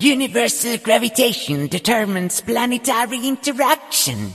Universal gravitation determines planetary interaction.